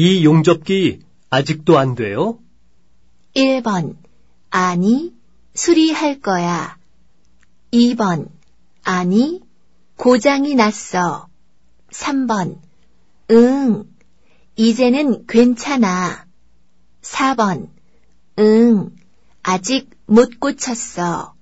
이 용접기 아직도 안 돼요? 1번, 아니, 수리할 거야. 2번, 아니, 고장이 났어. 3번, 응, 이제는 괜찮아. 4번, 응, 아직 못 고쳤어.